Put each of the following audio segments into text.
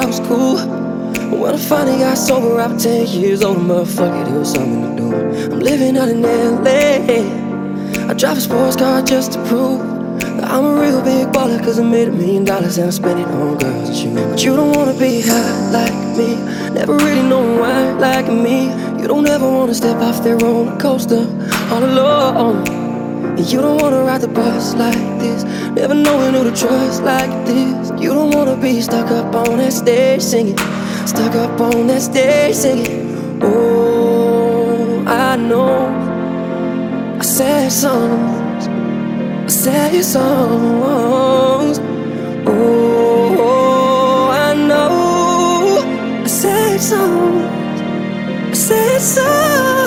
I was cool. When I finally got sober, I was 10 years old, motherfucker, there was something to do. I'm living out in LA. I drive a sports car just to prove that I'm a real big baller, cause I made a million dollars and I spent it on girls and shoes. But you don't wanna be high like me, never really know why like me. You don't ever wanna step off that roller coaster all alone. You don't wanna ride the bus like this, never knowing who to trust like this. You don't wanna be stuck up on that stage singing, stuck up on that stage singing. Oh, I know I said songs, I sad songs. Oh, I know I said songs, I said songs.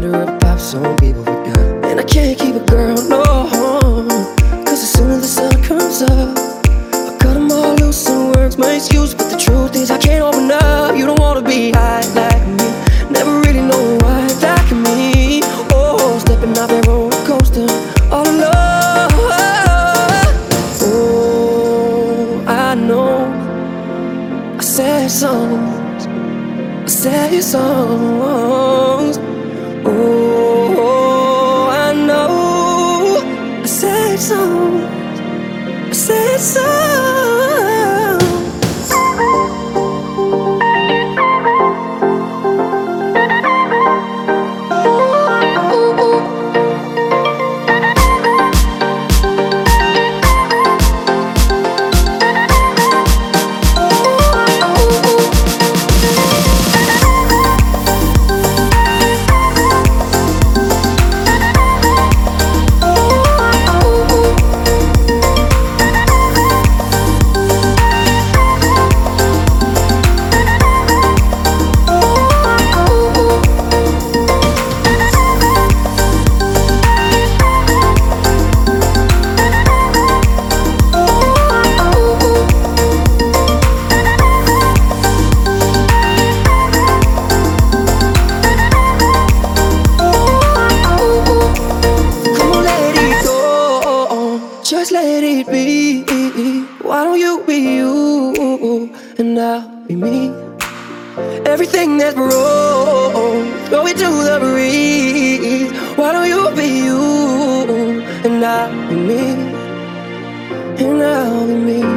Reminder of pop song people forgot. And I can't keep a girl, no. Cause as soon as the sun comes up, I cut them all loose and words my excuse. But the truth is, I can't open up. You don't wanna be high like me. Never really know why like me. Oh, stepping off that roller coaster all alone. Oh, I know I sad songs, I sad songs. Oh, I know I sad songs, I sad songs. Just let it be. Why don't you be you and I'll be me? Everything that's wrong, throw it to the breeze. Why don't you be you and I'll be me? And I'll be me.